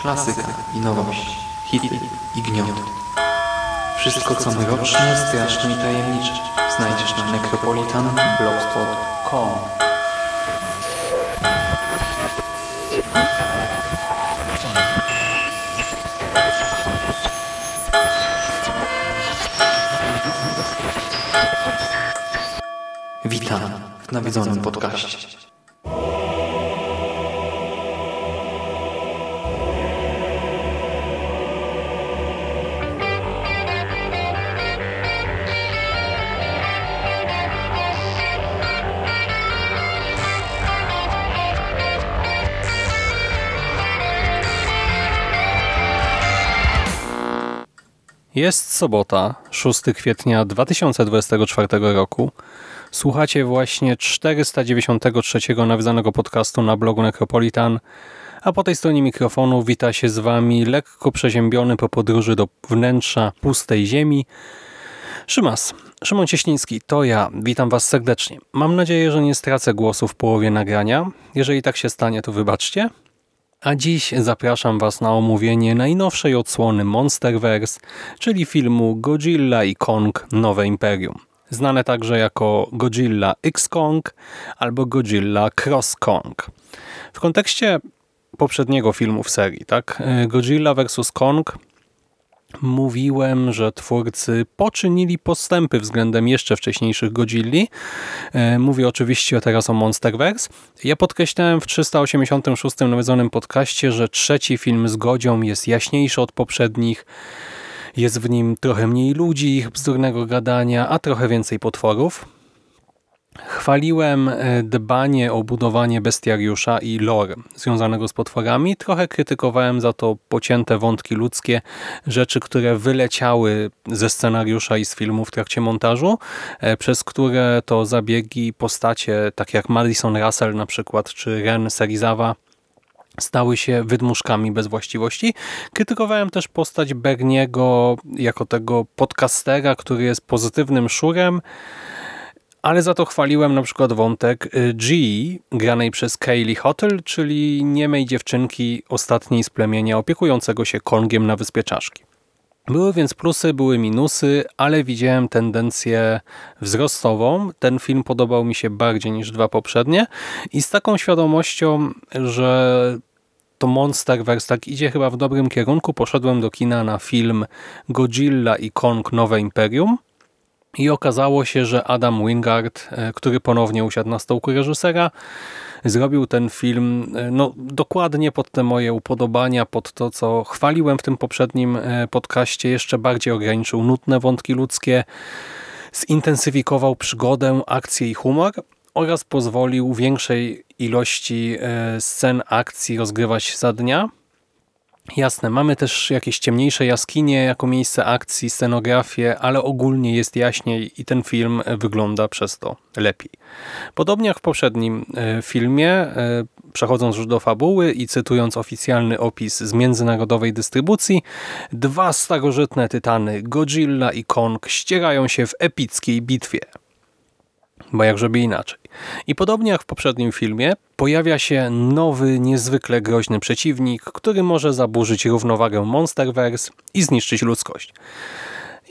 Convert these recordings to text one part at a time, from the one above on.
klasyka i nowość, hity i gnioty. Wszystko co mroczne, straszne i tajemnicze znajdziesz na necropolitanblogspot.com Witam w nawiedzonym podcaście. Jest sobota, 6 kwietnia 2024 roku. Słuchacie właśnie 493 nawiązanego podcastu na blogu Necropolitan, a po tej stronie mikrofonu wita się z Wami lekko przeziębiony po podróży do wnętrza pustej ziemi. Szymas, Szymon Cieśliński, to ja. Witam Was serdecznie. Mam nadzieję, że nie stracę głosu w połowie nagrania. Jeżeli tak się stanie, to wybaczcie. A dziś zapraszam Was na omówienie najnowszej odsłony Monsterverse, czyli filmu Godzilla i Kong Nowe Imperium. Znane także jako Godzilla X Kong albo Godzilla Cross Kong. W kontekście poprzedniego filmu w serii, tak? Godzilla vs. Kong mówiłem, że twórcy poczynili postępy względem jeszcze wcześniejszych Godzilli. E, mówię oczywiście teraz o Monsterverse. Ja podkreślałem w 386 nawiedzonym podcaście, że trzeci film z Godzią jest jaśniejszy od poprzednich. Jest w nim trochę mniej ludzi, ich bzdurnego gadania, a trochę więcej potworów. Chwaliłem e, dbanie o budowanie bestiariusza i lore związanego z potworami. Trochę krytykowałem za to pocięte wątki ludzkie, rzeczy, które wyleciały ze scenariusza i z filmu w trakcie montażu, e, przez które to zabiegi postacie, tak jak Madison Russell na przykład, czy Ren Serizawa, stały się wydmuszkami bez właściwości. Krytykowałem też postać Berniego jako tego podcastera, który jest pozytywnym szurem, ale za to chwaliłem na przykład wątek y, G, granej przez Kaylee Hotel, czyli niemej dziewczynki ostatniej z plemienia opiekującego się Kongiem na Wyspie Czaszki. Były więc plusy, były minusy, ale widziałem tendencję wzrostową. Ten film podobał mi się bardziej niż dwa poprzednie i z taką świadomością, że to Monsterverse tak idzie chyba w dobrym kierunku, poszedłem do kina na film Godzilla i Kong Nowe Imperium – i okazało się, że Adam Wingard, e, który ponownie usiadł na stołku reżysera, zrobił ten film e, no, dokładnie pod te moje upodobania, pod to, co chwaliłem w tym poprzednim e, podcaście. Jeszcze bardziej ograniczył nutne wątki ludzkie, zintensyfikował przygodę, akcję i humor oraz pozwolił większej ilości scen akcji rozgrywać za dnia Jasne, mamy też jakieś ciemniejsze jaskinie jako miejsce akcji, scenografię, ale ogólnie jest jaśniej i ten film wygląda przez to lepiej. Podobnie jak w poprzednim e, filmie, e, przechodząc już do fabuły i cytując oficjalny opis z międzynarodowej dystrybucji, dwa starożytne tytany Godzilla i Kong ścierają się w epickiej bitwie bo jak żeby inaczej. I podobnie jak w poprzednim filmie, pojawia się nowy, niezwykle groźny przeciwnik, który może zaburzyć równowagę Monsterverse i zniszczyć ludzkość.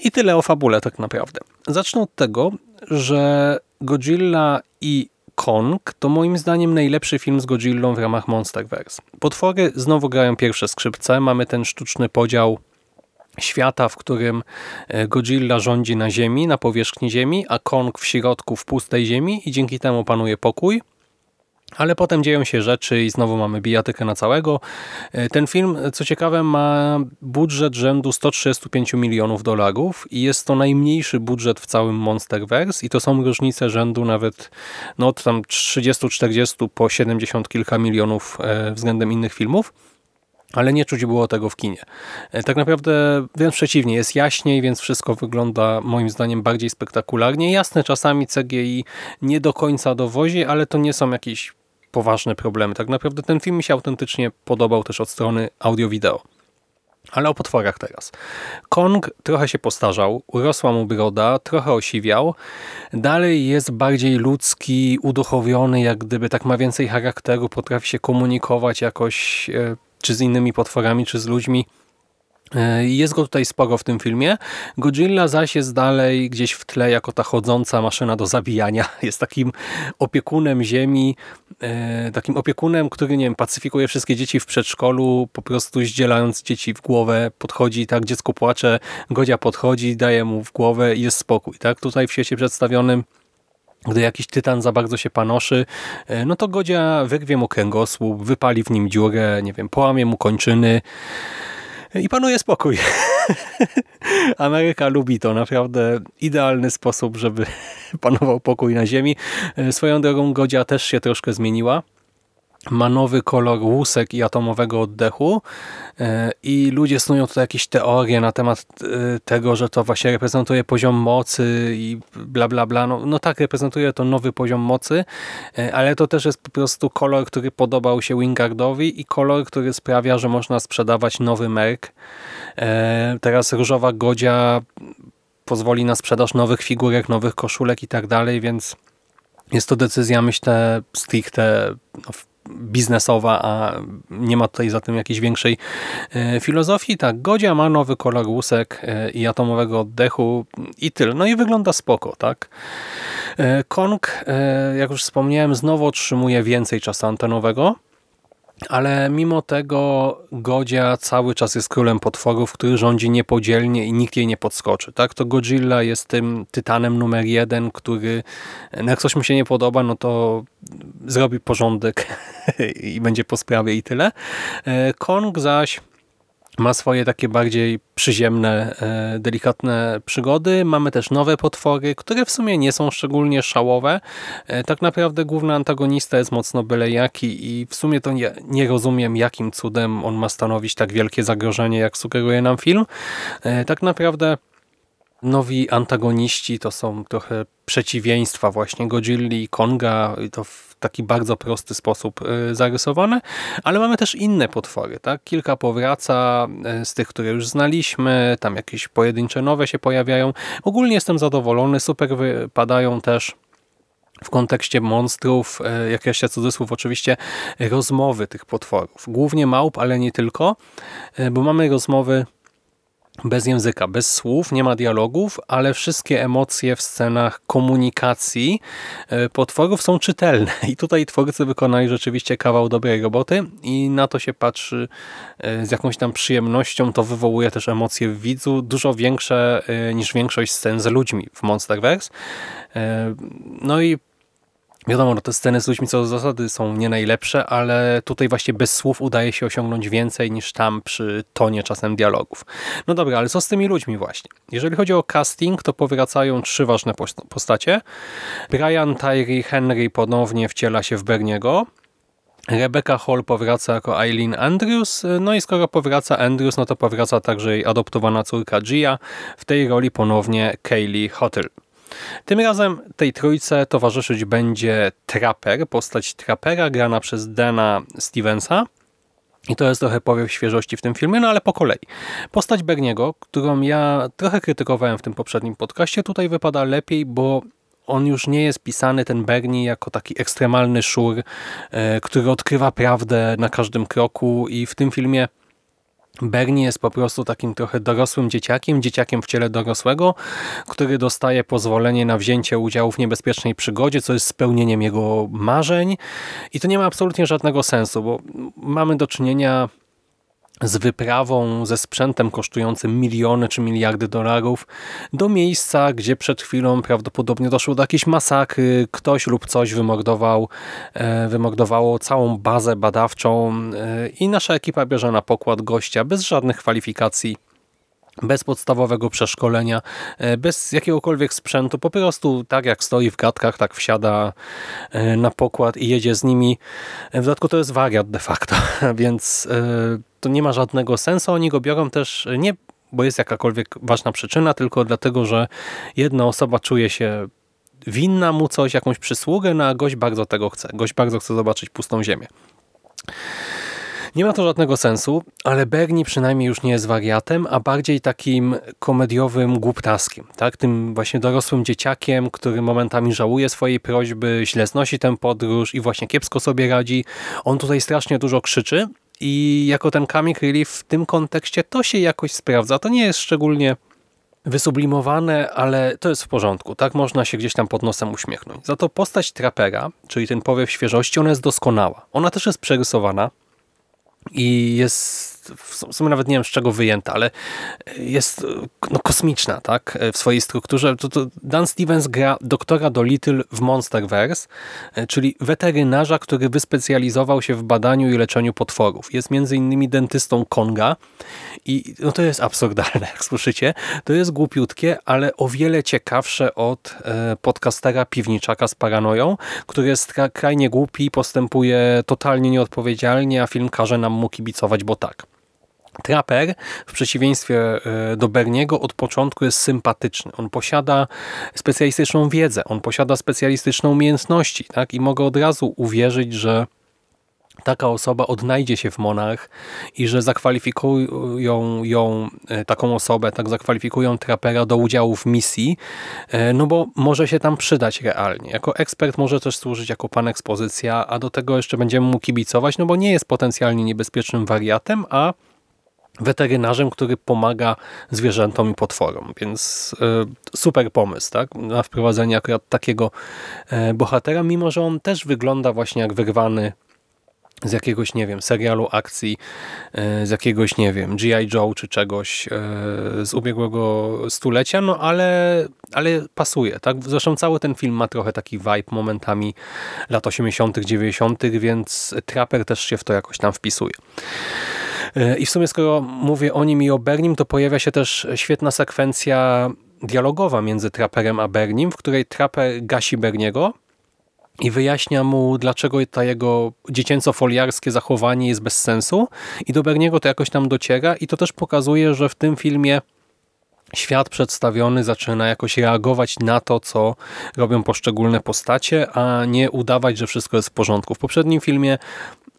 I tyle o fabule tak naprawdę. Zacznę od tego, że Godzilla i Kong to moim zdaniem najlepszy film z Godzillą w ramach Monsterverse. Potwory znowu grają pierwsze skrzypce, mamy ten sztuczny podział świata, w którym e, Godzilla rządzi na ziemi, na powierzchni ziemi, a Kong w środku, w pustej ziemi i dzięki temu panuje pokój. Ale potem dzieją się rzeczy i znowu mamy bijatykę na całego. E, ten film, co ciekawe, ma budżet rzędu 135 milionów dolarów i jest to najmniejszy budżet w całym Monsterverse i to są różnice rzędu nawet no, od tam 30-40 po 70 kilka milionów e, względem innych filmów ale nie czuć było tego w kinie. E, tak naprawdę wręcz przeciwnie, jest jaśniej, więc wszystko wygląda moim zdaniem bardziej spektakularnie. Jasne, czasami CGI nie do końca dowozi, ale to nie są jakieś poważne problemy. Tak naprawdę ten film mi się autentycznie podobał też od strony audio-wideo. Ale o potworach teraz. Kong trochę się postarzał, urosła mu broda, trochę osiwiał. Dalej jest bardziej ludzki, uduchowiony, jak gdyby tak ma więcej charakteru, potrafi się komunikować jakoś e, czy z innymi potworami, czy z ludźmi. E, jest go tutaj sporo w tym filmie. Godzilla zaś jest dalej gdzieś w tle jako ta chodząca maszyna do zabijania. Jest takim opiekunem ziemi, e, takim opiekunem, który nie wiem, pacyfikuje wszystkie dzieci w przedszkolu, po prostu zdzielając dzieci w głowę, podchodzi, tak, dziecko płacze, Godzia podchodzi, daje mu w głowę i jest spokój. Tak? Tutaj w świecie przedstawionym gdy jakiś tytan za bardzo się panoszy, e, no to Godzia wyrwie mu kręgosłup, wypali w nim dziurę, nie wiem, połamie mu kończyny, i panuje spokój. Ameryka lubi to, naprawdę idealny sposób, żeby panował pokój na ziemi. E, swoją drogą Godzia też się troszkę zmieniła ma nowy kolor łusek i atomowego oddechu e, i ludzie snują tutaj jakieś teorie na temat e, tego, że to właśnie reprezentuje poziom mocy i bla bla bla. No, no tak, reprezentuje to nowy poziom mocy, e, ale to też jest po prostu kolor, który podobał się Wingardowi i kolor, który sprawia, że można sprzedawać nowy merk. Teraz różowa godzia pozwoli na sprzedaż nowych figurek, nowych koszulek i tak dalej, więc jest to decyzja, myślę, stricte no, biznesowa, a nie ma tutaj za tym jakiejś większej e, filozofii. Tak, Godzia ma nowy kolor łusek e, i atomowego oddechu i tyle. No i wygląda spoko, tak? E, Kong, jak już wspomniałem, znowu otrzymuje więcej czasu antenowego ale mimo tego Godzia cały czas jest królem potworów, który rządzi niepodzielnie i nikt jej nie podskoczy. Tak? To Godzilla jest tym tytanem numer jeden, który no jak coś mu się nie podoba, no to zrobi porządek i będzie po sprawie i tyle. E, Kong zaś ma swoje takie bardziej przyziemne, e, delikatne przygody. Mamy też nowe potwory, które w sumie nie są szczególnie szałowe. E, tak naprawdę główny antagonista jest mocno byle jaki i w sumie to nie, nie rozumiem, jakim cudem on ma stanowić tak wielkie zagrożenie, jak sugeruje nam film. E, tak naprawdę nowi antagoniści to są trochę przeciwieństwa właśnie Godzilli i Konga i to w taki bardzo prosty sposób y, zarysowane, ale mamy też inne potwory. Tak? Kilka powraca y, z tych, które już znaliśmy, tam jakieś pojedyncze nowe się pojawiają. Ogólnie jestem zadowolony, super wypadają też w kontekście monstrów, y, jak jeszcze cudzysłów oczywiście, rozmowy tych potworów. Głównie małp, ale nie tylko, bo mamy rozmowy bez języka, bez słów, nie ma dialogów, ale wszystkie emocje w scenach komunikacji e, potworów są czytelne i tutaj twórcy wykonali rzeczywiście kawał dobrej roboty i na to się patrzy e, z jakąś tam przyjemnością, to wywołuje też emocje w widzu, dużo większe e, niż większość scen z ludźmi w Monsterverse. No i Wiadomo, no te sceny z ludźmi co do zasady są nie najlepsze, ale tutaj właśnie bez słów udaje się osiągnąć więcej niż tam przy tonie czasem dialogów. No dobra, ale co z tymi ludźmi właśnie? Jeżeli chodzi o casting, to powracają trzy ważne postacie. Brian Tyree Henry ponownie wciela się w Berniego. Rebecca Hall powraca jako Eileen Andrews, no i skoro powraca Andrews, no to powraca także jej adoptowana córka Gia, w tej roli ponownie Kaylee Hotel. Tym razem tej trójce towarzyszyć będzie Trapper, postać Trappera grana przez Dana Stevensa. I to jest trochę powiew świeżości w tym filmie, no ale po kolei. Postać Berniego, którą ja trochę krytykowałem w tym poprzednim podcaście, tutaj wypada lepiej, bo on już nie jest pisany, ten Bernie, jako taki ekstremalny szur, e, który odkrywa prawdę na każdym kroku i w tym filmie Bernie jest po prostu takim trochę dorosłym dzieciakiem, dzieciakiem w ciele dorosłego, który dostaje pozwolenie na wzięcie udziału w niebezpiecznej przygodzie, co jest spełnieniem jego marzeń. I to nie ma absolutnie żadnego sensu, bo mamy do czynienia z wyprawą, ze sprzętem kosztującym miliony czy miliardy dolarów do miejsca, gdzie przed chwilą prawdopodobnie doszło do jakiejś masakry, ktoś lub coś wymordował, e, wymordowało całą bazę badawczą e, i nasza ekipa bierze na pokład gościa bez żadnych kwalifikacji bez podstawowego przeszkolenia, e, bez jakiegokolwiek sprzętu, po prostu tak jak stoi w gadkach, tak wsiada na pokład i jedzie z nimi. W dodatku to jest wariat de facto, więc to nie ma żadnego sensu. Oni go biorą też nie, bo jest jakakolwiek ważna przyczyna, tylko dlatego, że jedna osoba czuje się winna mu coś, jakąś przysługę, no a gość bardzo tego chce. Gość bardzo chce zobaczyć pustą ziemię. Nie ma to żadnego sensu, ale Bernie przynajmniej już nie jest wariatem, a bardziej takim komediowym głuptaskiem. Tak? Tym właśnie dorosłym dzieciakiem, który momentami żałuje swojej prośby, źle znosi tę podróż i właśnie kiepsko sobie radzi. On tutaj strasznie dużo krzyczy i jako ten comic relief w tym kontekście to się jakoś sprawdza. To nie jest szczególnie wysublimowane, ale to jest w porządku. Tak można się gdzieś tam pod nosem uśmiechnąć. Za to postać trapera, czyli ten powiew świeżości, ona jest doskonała. Ona też jest przerysowana i jest w sumie nawet nie wiem z czego wyjęta, ale jest no, kosmiczna tak, w swojej strukturze. To, to Dan Stevens gra doktora Dolittle w Monsterverse, czyli weterynarza, który wyspecjalizował się w badaniu i leczeniu potworów. Jest między innymi dentystą Konga i no, to jest absurdalne, jak słyszycie. To jest głupiutkie, ale o wiele ciekawsze od e, podcastera Piwniczaka z Paranoją, który jest krajnie głupi, postępuje totalnie nieodpowiedzialnie, a film każe nam mu kibicować, bo tak. Trapper w przeciwieństwie e, do Berniego od początku jest sympatyczny. On posiada specjalistyczną wiedzę, on posiada specjalistyczne umiejętności tak? i mogę od razu uwierzyć, że taka osoba odnajdzie się w Monarch i że zakwalifikują ją, e, taką osobę, tak zakwalifikują trapera do udziału w misji, e, no bo może się tam przydać realnie. Jako ekspert może też służyć jako pan ekspozycja, a do tego jeszcze będziemy mu kibicować, no bo nie jest potencjalnie niebezpiecznym wariatem, a weterynarzem, który pomaga zwierzętom i potworom, więc e, super pomysł tak? na wprowadzenie akurat takiego e, bohatera, mimo że on też wygląda właśnie jak wyrwany z jakiegoś, nie wiem, serialu akcji, e, z jakiegoś, nie wiem, G.I. Joe czy czegoś z ubiegłego stulecia, no ale, ale pasuje, tak? Zresztą cały ten film ma trochę taki vibe momentami lat 80., 90., więc Trapper też się w to jakoś tam wpisuje. E, I w sumie skoro mówię o nim i o Bernim, to pojawia się też świetna sekwencja dialogowa między Trapperem a Bernim, w której Trapper gasi Berniego i wyjaśnia mu, dlaczego to jego dziecięco-foliarskie zachowanie jest bez sensu i do Berniego to jakoś tam dociera i to też pokazuje, że w tym filmie świat przedstawiony zaczyna jakoś reagować na to, co robią poszczególne postacie, a nie udawać, że wszystko jest w porządku. W poprzednim filmie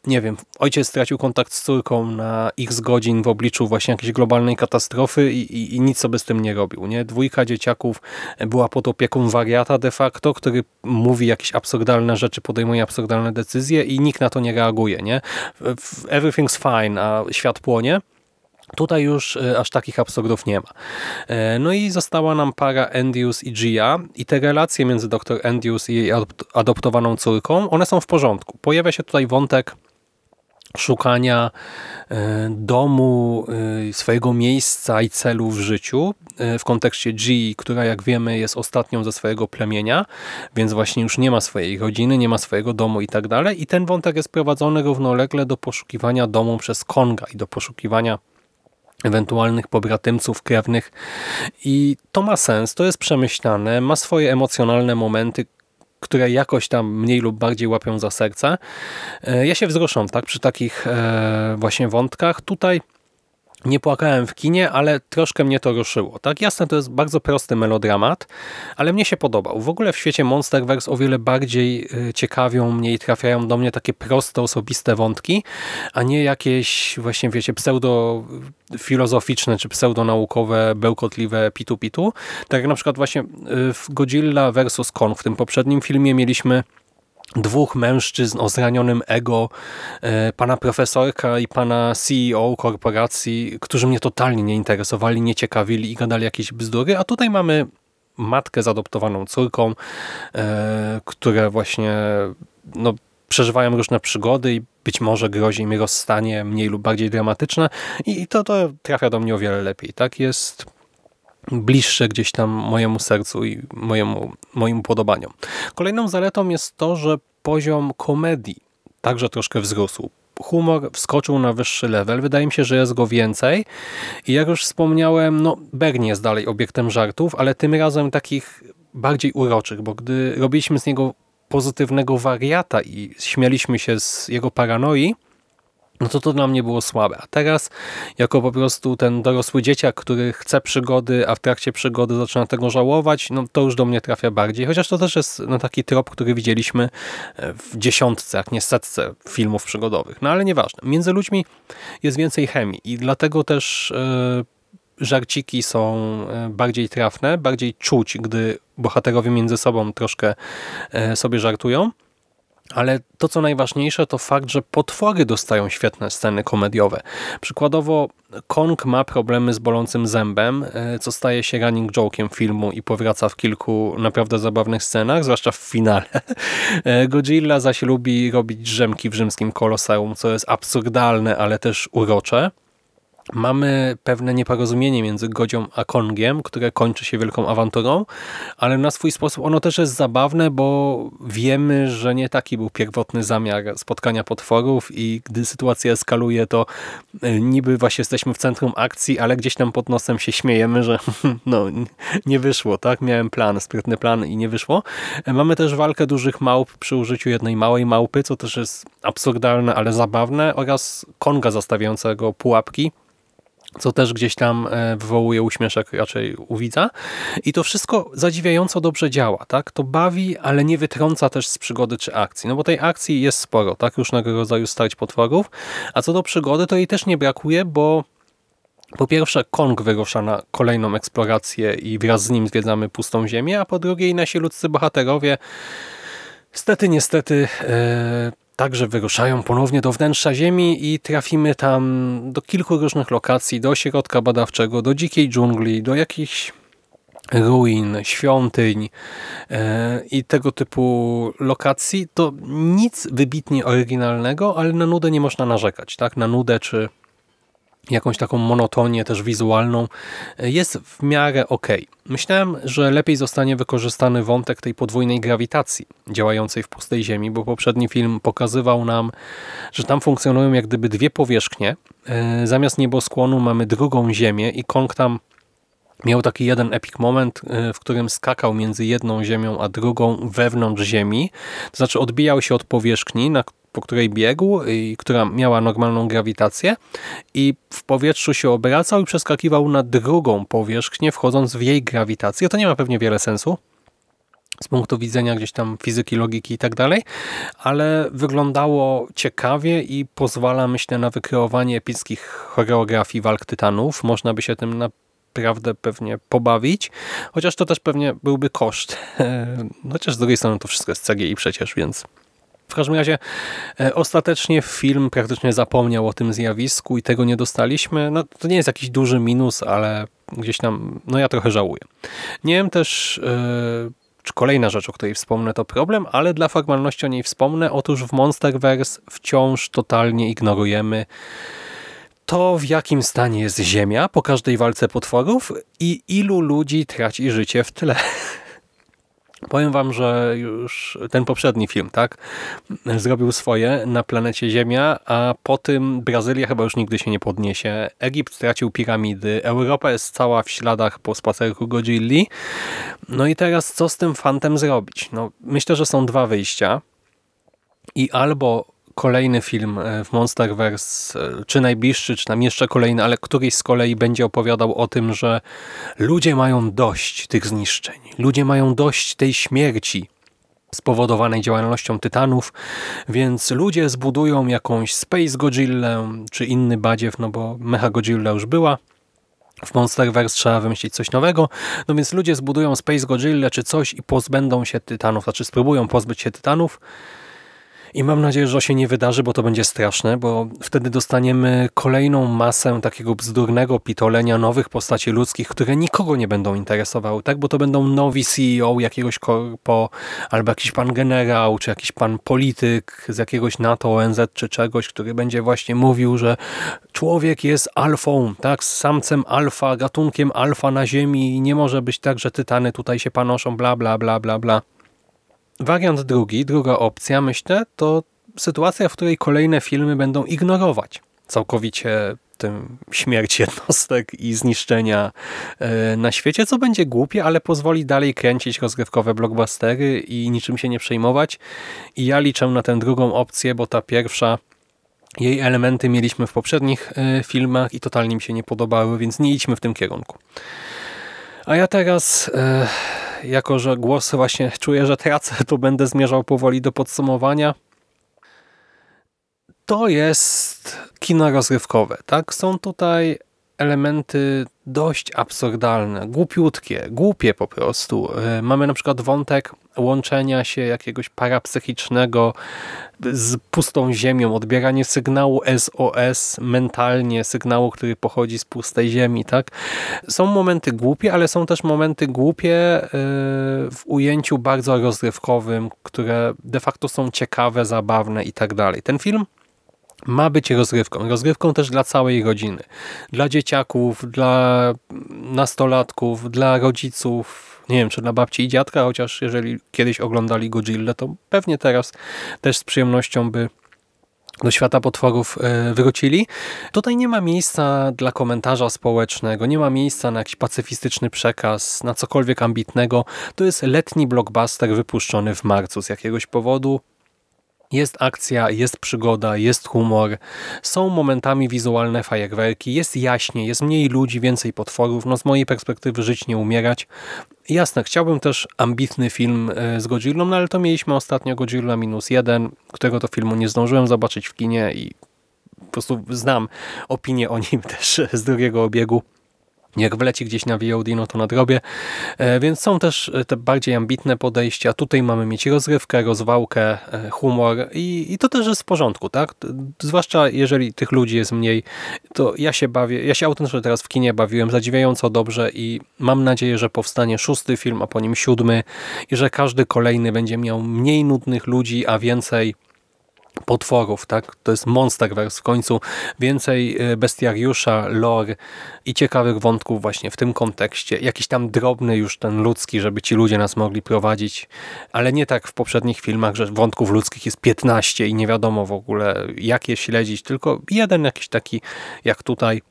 nie wiem, ojciec stracił kontakt z córką na x godzin w obliczu właśnie jakiejś globalnej katastrofy i, i, i, nic sobie z tym nie robił. Nie? Dwójka dzieciaków była pod opieką wariata de facto, który mówi jakieś absurdalne rzeczy, podejmuje absurdalne decyzje i nikt na to nie reaguje. Nie? Everything's fine, a świat płonie. Tutaj już e, aż takich absurdów nie ma. E, no i została nam para Endius i Gia i te relacje między dr Endius i jej adoptowaną córką, one są w porządku. Pojawia się tutaj wątek szukania e, domu, e, swojego miejsca i celu w życiu e, w kontekście G, która jak wiemy jest ostatnią ze swojego plemienia, więc właśnie już nie ma swojej rodziny, nie ma swojego domu i tak dalej. I ten wątek jest prowadzony równolegle do poszukiwania domu przez Konga i do poszukiwania ewentualnych pobratymców krewnych i to ma sens, to jest przemyślane, ma swoje emocjonalne momenty, które jakoś tam mniej lub bardziej łapią za serce. E, ja się wzruszam tak, przy takich e, właśnie wątkach. Tutaj nie płakałem w kinie, ale troszkę mnie to ruszyło. Tak, jasne, to jest bardzo prosty melodramat, ale mnie się podobał. W ogóle w świecie Monsterverse o wiele bardziej y, ciekawią mnie i trafiają do mnie takie proste, osobiste wątki, a nie jakieś właśnie, wiecie, pseudo-filozoficzne czy pseudonaukowe, bełkotliwe pitu-pitu. Tak jak na przykład właśnie y, w Godzilla vs. Kong, w tym poprzednim filmie mieliśmy dwóch mężczyzn o zranionym ego, e, pana profesorka i pana CEO korporacji, którzy mnie totalnie nie interesowali, nie ciekawili i gadali jakieś bzdury, a tutaj mamy matkę z adoptowaną córką, e, które właśnie no, przeżywają różne przygody i być może grozi im rozstanie mniej lub bardziej dramatyczne i to, to trafia do mnie o wiele lepiej. Tak jest bliższe gdzieś tam mojemu sercu i mojemu, moim podobaniom. Kolejną zaletą jest to, że poziom komedii także troszkę wzrósł. Humor wskoczył na wyższy level. Wydaje mi się, że jest go więcej. I jak już wspomniałem, no Bernie jest dalej obiektem żartów, ale tym razem takich bardziej uroczych, bo gdy robiliśmy z niego pozytywnego wariata i śmialiśmy się z jego paranoi, no to to dla mnie było słabe. A teraz, jako po prostu ten dorosły dzieciak, który chce przygody, a w trakcie przygody zaczyna tego żałować, no to już do mnie trafia bardziej. Chociaż to też jest no, taki trop, który widzieliśmy e, w dziesiątce, jak nie setce filmów przygodowych. No ale nieważne. Między ludźmi jest więcej chemii i dlatego też yy, żarciki są e, bardziej trafne, bardziej czuć, gdy bohaterowie między sobą troszkę sobie żartują. Ale to, co najważniejsze, to fakt, że potwory dostają świetne sceny komediowe. Przykładowo Kong ma problemy z bolącym zębem, e, co staje się running joke'iem filmu i powraca w kilku naprawdę zabawnych scenach, zwłaszcza w finale. E, Godzilla zaś lubi robić drzemki w rzymskim koloseum, co jest absurdalne, ale też urocze. Mamy pewne nieporozumienie między Godzią a Kongiem, które kończy się wielką awanturą, ale na swój sposób ono też jest zabawne, bo wiemy, że nie taki był pierwotny zamiar spotkania potworów i gdy sytuacja eskaluje, to e, niby właśnie jesteśmy w centrum akcji, ale gdzieś tam pod nosem się śmiejemy, że no nie wyszło, tak? Miałem plan, sprytny plan i nie wyszło. E, mamy też walkę dużych małp przy użyciu jednej małej małpy, co też jest absurdalne, ale zabawne oraz Konga zastawiającego pułapki, co też gdzieś tam e, wywołuje uśmieszek raczej u widza. I to wszystko zadziwiająco dobrze działa. tak? To bawi, ale nie wytrąca też z przygody czy akcji. No bo tej akcji jest sporo, tak? różnego rodzaju starć potworów. A co do przygody, to jej też nie brakuje, bo po pierwsze Kong wyrusza na kolejną eksplorację i wraz z nim zwiedzamy pustą ziemię, a po drugie nasi ludzcy bohaterowie Stety, niestety, e, także wyruszają ponownie do wnętrza Ziemi i trafimy tam do kilku różnych lokacji, do ośrodka badawczego, do dzikiej dżungli, do jakichś ruin, świątyń e, i tego typu lokacji, to nic wybitnie oryginalnego, ale na nudę nie można narzekać. tak? Na nudę czy jakąś taką monotonię też wizualną, jest w miarę ok. Myślałem, że lepiej zostanie wykorzystany wątek tej podwójnej grawitacji działającej w pustej ziemi, bo poprzedni film pokazywał nam, że tam funkcjonują jak gdyby dwie powierzchnie. E, zamiast nieboskłonu mamy drugą ziemię i Kong tam miał taki jeden epic moment, e, w którym skakał między jedną ziemią a drugą wewnątrz ziemi. To znaczy odbijał się od powierzchni, na po której biegł i która miała normalną grawitację i w powietrzu się obracał i przeskakiwał na drugą powierzchnię, wchodząc w jej grawitację. To nie ma pewnie wiele sensu z punktu widzenia gdzieś tam fizyki, logiki i tak dalej, ale wyglądało ciekawie i pozwala, myślę, na wykreowanie epickich choreografii walk tytanów. Można by się tym naprawdę pewnie pobawić, chociaż to też pewnie byłby koszt. Chociaż z drugiej strony to wszystko jest CGI przecież, więc w każdym razie e, ostatecznie film praktycznie zapomniał o tym zjawisku i tego nie dostaliśmy. No, to nie jest jakiś duży minus, ale gdzieś tam, no ja trochę żałuję. Nie wiem też, yy, czy kolejna rzecz, o której wspomnę, to problem, ale dla formalności o niej wspomnę. Otóż w Monsterverse wciąż totalnie ignorujemy to, w jakim stanie jest Ziemia po każdej walce potworów i ilu ludzi traci życie w tle. Powiem wam, że już ten poprzedni film, tak, zrobił swoje na planecie Ziemia, a po tym Brazylia chyba już nigdy się nie podniesie. Egipt stracił piramidy, Europa jest cała w śladach po spacerku Godzilli. No i teraz co z tym fantem zrobić? No, myślę, że są dwa wyjścia i albo kolejny film e, w Monsterverse, e, czy najbliższy, czy tam jeszcze kolejny, ale któryś z kolei będzie opowiadał o tym, że ludzie mają dość tych zniszczeń. Ludzie mają dość tej śmierci spowodowanej działalnością tytanów, więc ludzie zbudują jakąś Space Godzilla, czy inny badziew, no bo Mecha Godzilla już była, w Monsterverse trzeba wymyślić coś nowego, no więc ludzie zbudują Space Godzilla czy coś i pozbędą się tytanów, znaczy spróbują pozbyć się tytanów, i mam nadzieję, że to się nie wydarzy, bo to będzie straszne, bo wtedy dostaniemy kolejną masę takiego bzdurnego pitolenia nowych postaci ludzkich, które nikogo nie będą interesowały, tak? Bo to będą nowi CEO jakiegoś korpo, albo jakiś pan generał, czy jakiś pan polityk z jakiegoś NATO, ONZ czy czegoś, który będzie właśnie mówił, że człowiek jest alfą, tak? Samcem alfa, gatunkiem alfa na Ziemi i nie może być tak, że tytany tutaj się panoszą, bla, bla, bla, bla, bla. Wariant drugi, druga opcja, myślę, to sytuacja, w której kolejne filmy będą ignorować całkowicie tym śmierć jednostek i zniszczenia e, na świecie, co będzie głupie, ale pozwoli dalej kręcić rozgrywkowe blockbustery i niczym się nie przejmować. I ja liczę na tę drugą opcję, bo ta pierwsza Jej elementy mieliśmy w poprzednich e, filmach i totalnie mi się nie podobały, więc nie idźmy w tym kierunku. A ja teraz, e, jako że głos właśnie czuję, że tracę, to będę zmierzał powoli do podsumowania. To jest kino rozrywkowe, tak? Są tutaj elementy dość absurdalne, głupiutkie, głupie po prostu. E, mamy na przykład wątek łączenia się jakiegoś parapsychicznego z pustą ziemią, odbieranie sygnału SOS mentalnie, sygnału, który pochodzi z pustej ziemi. tak? Są momenty głupie, ale są też momenty głupie e, w ujęciu bardzo rozrywkowym, które de facto są ciekawe, zabawne i tak dalej. Ten film ma być rozrywką. Rozrywką też dla całej rodziny. Dla dzieciaków, dla nastolatków, dla rodziców, nie wiem, czy dla babci i dziadka, chociaż jeżeli kiedyś oglądali Godzilla, to pewnie teraz też z przyjemnością by do świata potworów e, wrócili. Tutaj nie ma miejsca dla komentarza społecznego, nie ma miejsca na jakiś pacyfistyczny przekaz, na cokolwiek ambitnego. To jest letni blockbuster wypuszczony w marcu z jakiegoś powodu. Jest akcja, jest przygoda, jest humor, są momentami wizualne fajerwerki, jest jaśnie, jest mniej ludzi, więcej potworów. No z mojej perspektywy żyć nie umierać. Jasne, chciałbym też ambitny film e, z Godzillą, no ale to mieliśmy ostatnio Godzilla minus jeden, którego to filmu nie zdążyłem zobaczyć w kinie i po prostu znam opinię o nim też z drugiego obiegu. Jak wleci gdzieś na VOD, no to nadrobię. E, więc są też e, te bardziej ambitne podejścia. Tutaj mamy mieć rozrywkę, rozwałkę, e, humor i, i to też jest w porządku, tak? Zwłaszcza jeżeli tych ludzi jest mniej, to ja się bawię, ja się autentycznie teraz w kinie bawiłem zadziwiająco dobrze i mam nadzieję, że powstanie szósty film, a po nim siódmy i że każdy kolejny będzie miał mniej nudnych ludzi, a więcej potworów, tak? To jest Monsterverse w końcu. Więcej e, bestiariusza, lore i ciekawych wątków właśnie w tym kontekście. Jakiś tam drobny już ten ludzki, żeby ci ludzie nas mogli prowadzić, ale nie tak w poprzednich filmach, że wątków ludzkich jest 15 i nie wiadomo w ogóle jak je śledzić, tylko jeden jakiś taki jak tutaj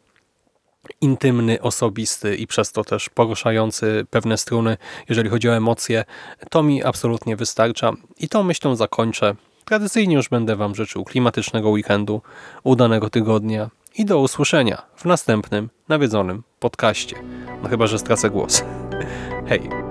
intymny, osobisty i przez to też poruszający pewne struny, jeżeli chodzi o emocje, to mi absolutnie wystarcza. I tą myślą zakończę. Tradycyjnie już będę Wam życzył klimatycznego weekendu, udanego tygodnia i do usłyszenia w następnym nawiedzonym podcaście. No chyba, że stracę głos. Hej!